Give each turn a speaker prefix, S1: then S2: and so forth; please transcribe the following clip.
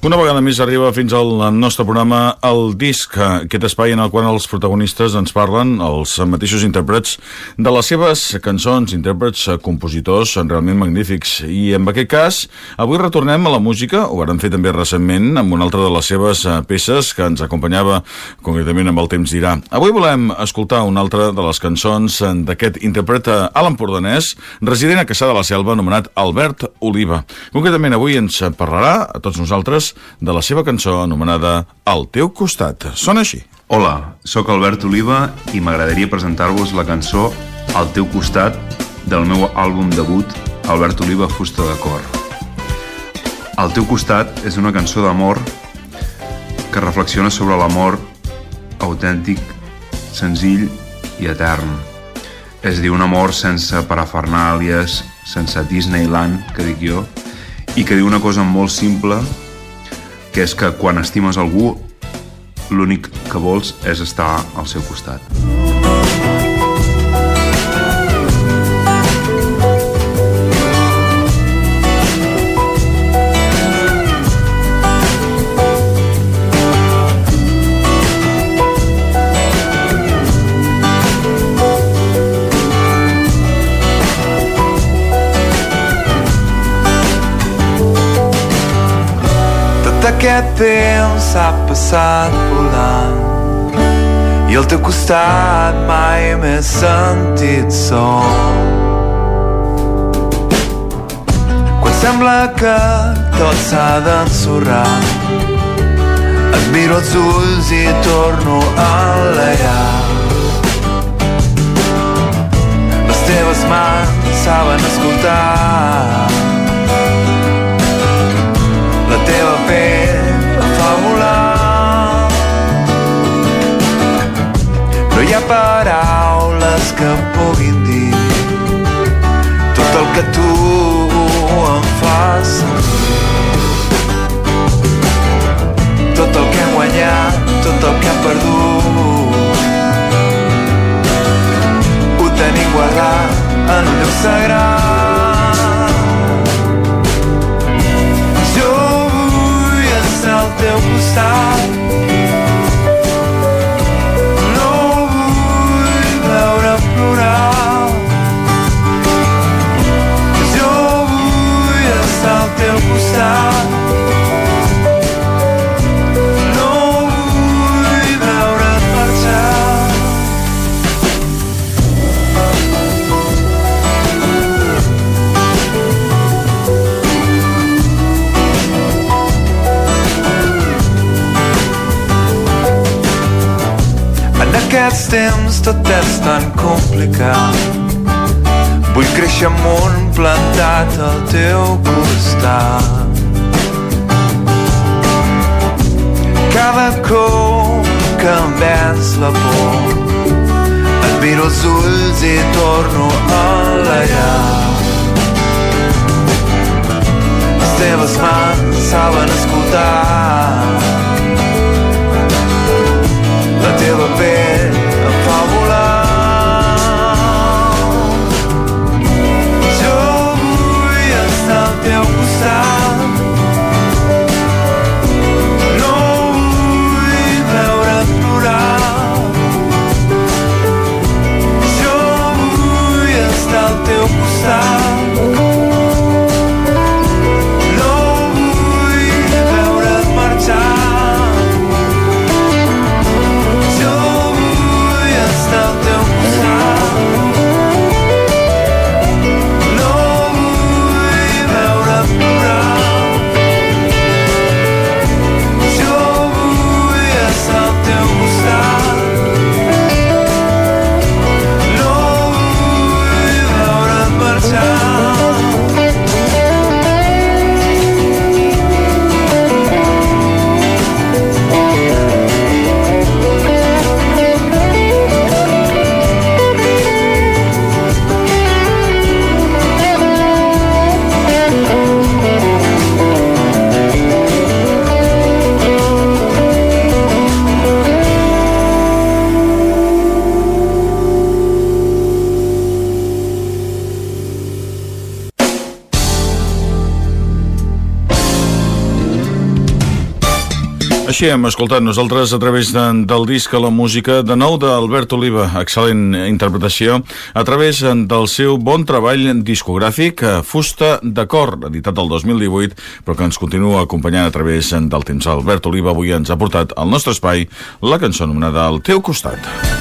S1: Una vegada més arriba fins al nostre programa El Disc, aquest espai en el qual els protagonistes ens parlen, els mateixos intèrprets, de les seves cançons, intèrprets, compositors realment magnífics. I en aquest cas, avui retornem a la música, ho vam fer també recentment amb una altra de les seves eh, peces que ens acompanyava concretament amb el temps dirà. Avui volem escoltar una altra de les cançons d'aquest intèrpret eh, a l'Empordanès, resident a Caçà de la Selva, anomenat Albert Oliva. Concretament avui ens parlarà a tots nosaltres de la seva cançó anomenada Al teu costat. Sona així.
S2: Hola, sóc Albert Oliva i m'agradaria presentar-vos la cançó Al teu costat del meu àlbum debut Albert Oliva Fusta de Cor. Al teu costat és una cançó d'amor que reflexiona sobre l'amor autèntic, senzill i etern. És dir, un amor sense parafernàlies, sense Disneyland, que dic jo, i que diu una cosa molt simple que és que quan estimes algú l'únic que vols és estar al seu costat.
S3: Aquest temps s'ha passat volant i al teu costat mai m'he sentit sol. Quan sembla que tot s'ha d'ensorrar et miro els ulls i torno a enlairar. Les teves mans saben escoltar puguin dir tot el que tu aquests temps tot és tan complicat. Vull créixer amunt plantat al teu costat. Cada cop que em vens la por Et miro els ulls i torno a
S1: Així hem escoltat nosaltres a través de, del disc a la música de nou d'Albert Oliva, excel·lent interpretació, a través del seu bon treball discogràfic Fusta de Cor, editat el 2018, però que ens continua acompanyant a través del temps. Albert Oliva avui ens ha portat al nostre espai la cançó anomenada Al teu costat.